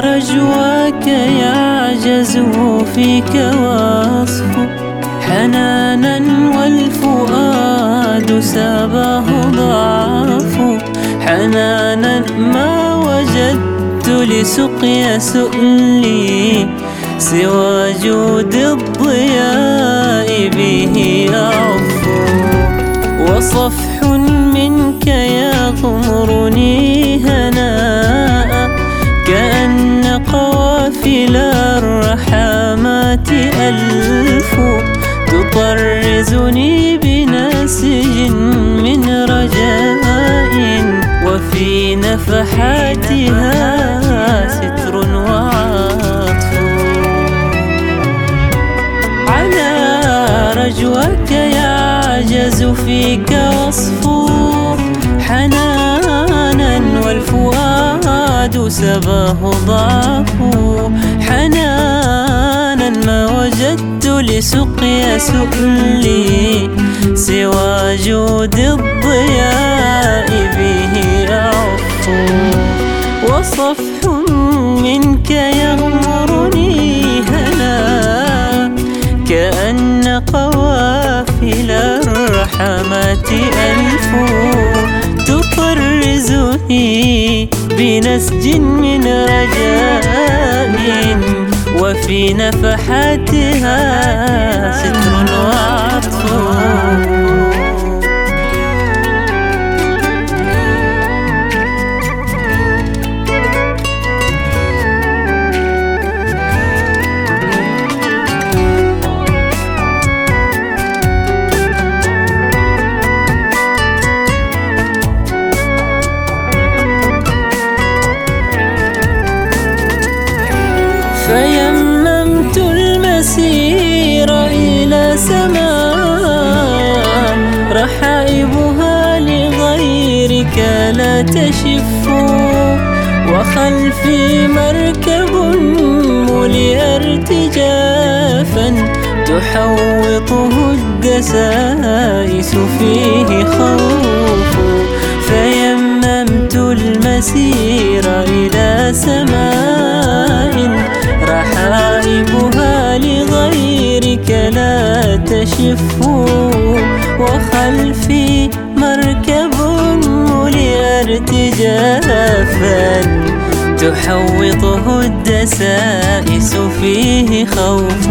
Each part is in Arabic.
رجواك يعجز فيك وصف. حنانا والفؤاد سابه ضعف. حنانا ما وجدت لسقيا سؤلي سوى جود الضياء به أعفو وصفح منك يغمرني هناء الرحمات ألف تطرزني بنسج من رجاء وفي نفحاتها ستر وعطف. على رجوك يعجز فيك وصف حنانا والفؤاد سباه ضعف حنانا ما وجدت لسقيا سؤلي سوى جود الضياء به أعف وصفح منك يغمرني هنا كأن قوافل الرحمات ألف. تطرزني بنسج من رجاء. وفي نفحاتها ستر وعطف فيممت المسير إلى سماء. رحائبها لغيرك لا تشف. وخلفي مركب ملئ ارتجافا تحوطه الدسائس فيه خوف. فيممت المسير إلى تشف وخلفي مركب ملئ ارتجافا تحوطه الدسائس فيه خوف.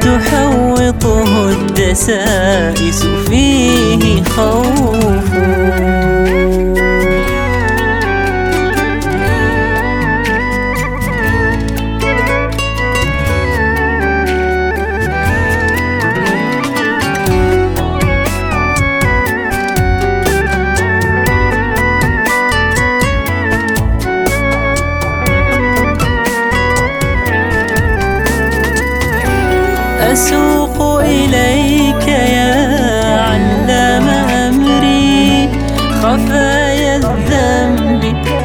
تحوطه الدسائس فيه خوف. أسوق إليك يا علام أمري. خفايا الذنب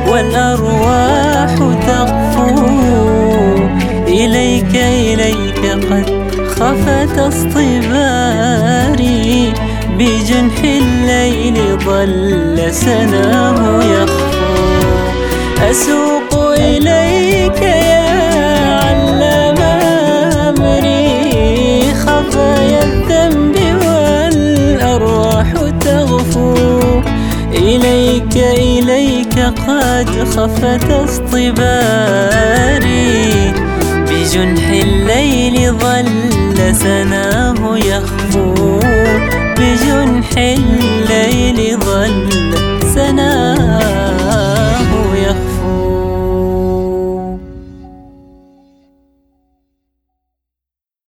والأرواح تغفو إليك إليك قد خفت اصطباري. بجنح الليل ظل سناه يخفو. أسوق إليك إليك قد خفت اصطباري. بجنح الليل ظل سناه يخفو. بجنح الليل ظل